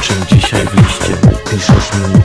wszystko, czym dzisiaj w liście. Piszesz mi